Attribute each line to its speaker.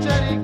Speaker 1: Jerry.